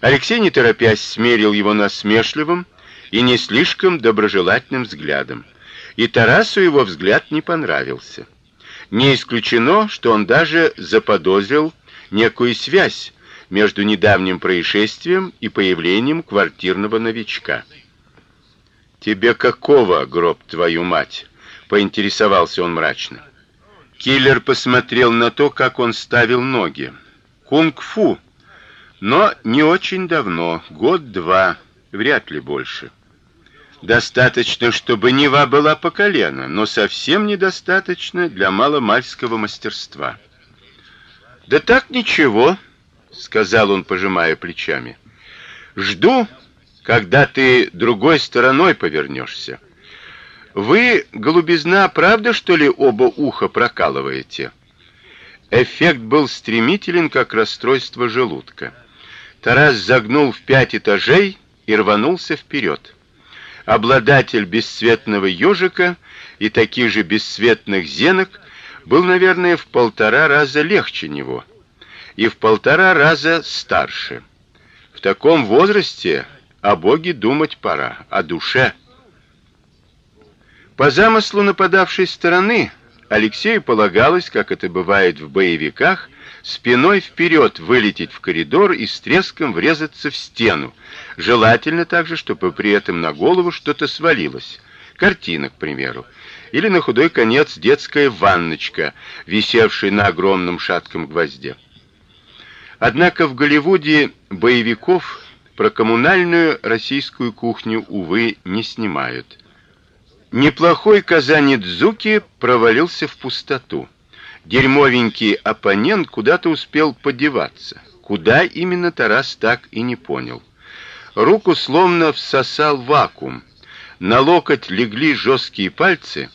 Алексей, не торопясь, смерил его насмешливым и не слишком доброжелательным взглядом. И Тарасу его взгляд не понравился. Не исключено, что он даже заподозрил некую связь между недавним происшествием и появлением квартирного новичка. Тебе какого, гроб твою мать? поинтересовался он мрачно. Киллер посмотрел на то, как он ставил ноги. Кунг-фу. Но не очень давно, год-два, вряд ли больше. Достаточно, чтобы Нева была по колено, но совсем недостаточно для маломальского мастерства. Да так ничего, сказал он, пожимая плечами. Жду, когда ты другой стороной повернешься. Вы, голубизна, правда, что ли, оба уха прокалываете? Эффект был стремителен, как расстройство желудка. Тарас загнул в пять этажей и рванулся вперед. Обладатель бесцветного ежика и таких же бесцветных зенок был, наверное, в полтора раза легче него и в полтора раза старше. В таком возрасте о Боге думать пора, о душе. По замыслу нападавшей стороны Алексею полагалось, как это бывает в боевиках, спиной вперед вылететь в коридор и с треском врезаться в стену. Желательно также, чтобы при этом на голову что-то свалилось. Картина, к примеру, или на худой конец детская ванночка, висевшая на огромном шатком гвозде. Однако в Голливуде боевиков про коммунальную российскую кухню увы не снимают. Неплохой Казанидзуки провалился в пустоту. Дерьмовенький оппонент куда-то успел подеваться. Куда именно Тарас так и не понял. Руку словно всосал вакуум. На локоть легли жесткие пальцы,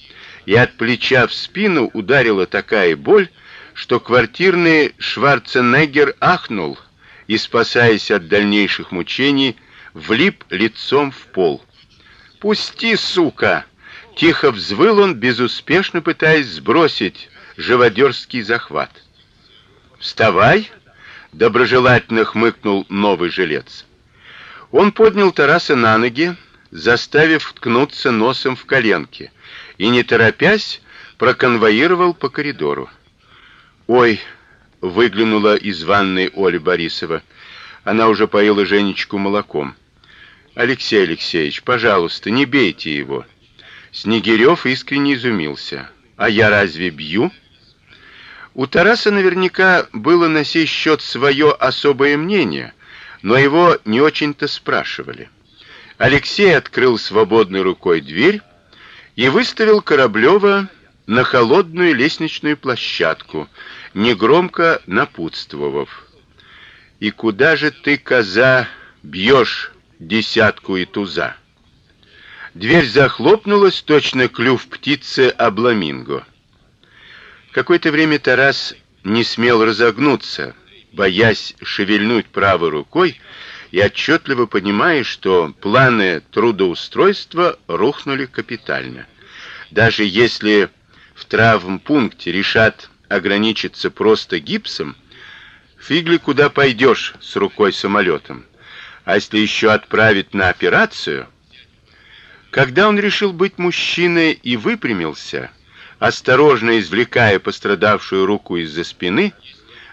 и от плеча в спину ударила такая боль, что квартирный Шварценеггер ахнул и, спасаясь от дальнейших мучений, влип лицом в пол. "Пусти, сука!" Тихо взвыл он, безуспешно пытаясь сбросить живодерский захват. "Вставай!" доброжелательно хмыкнул новый жилец. Он поднял Тараса на ноги, заставив ткнуться носом в коленки, и не торопясь проконвоировал по коридору. Ой, выглянула из ванной Оля Борисова. Она уже поила Женечку молоком. Алексей Алексеевич, пожалуйста, не бейте его. Снегирев искренне изумился. А я разве бью? У Тараса наверняка было на сей счет свое особое мнение, но его не очень-то спрашивали. Алексей открыл свободной рукой дверь и выставил Кораблёва на холодную лестничную площадку, негромко напутствовав: "И куда же ты, коза, бьешь десятку и туза?" Дверь захлопнулась, точно клюв птицы обламинго. Какое-то время Тарас не смел разогнуться, боясь шевельнуть правой рукой и отчетливо понимая, что планы трудоустройства рухнули капитально. Даже если в травмпункте решат ограничиться просто гипсом, фигли куда пойдешь с рукой самолетом. А если еще отправить на операцию, когда он решил быть мужчиной и выпрямился, осторожно извлекая пострадавшую руку из-за спины,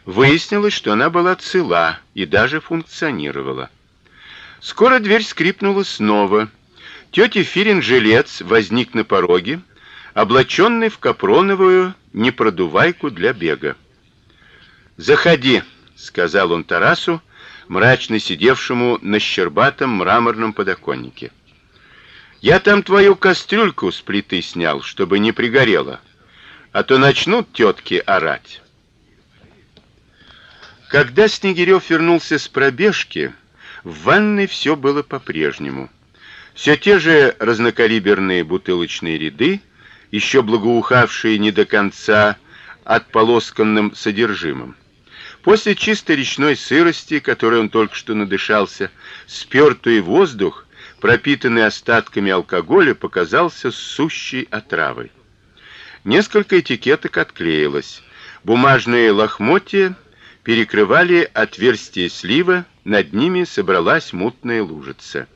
выяснилось, что она была цела и даже функционировала. Скоро дверь скрипнула снова. Тетя Фирин жилец возник на пороге облаченный в капроновую непродувайку для бега. "Заходи", сказал он Тарасу, мрачно сидевшему на щербатом мраморном подоконнике. "Я там твою кастрюльку с плиты снял, чтобы не пригорела, а то начнут тетки орать". Когда Снегирев вернулся с пробежки, в ванной все было по-прежнему. Все те же разнокалиберные бутылочные ряды, еще благоухавшие не до конца отполосканным содержимым. После чистой речной сырости, которой он только что надышался, спёртый воздух, пропитанный остатками алкоголя, показался сущей отравой. Несколько этикеток отклеилось. Бумажные лохмотья перекрывали отверстие слива над ними собралась мутная лужица.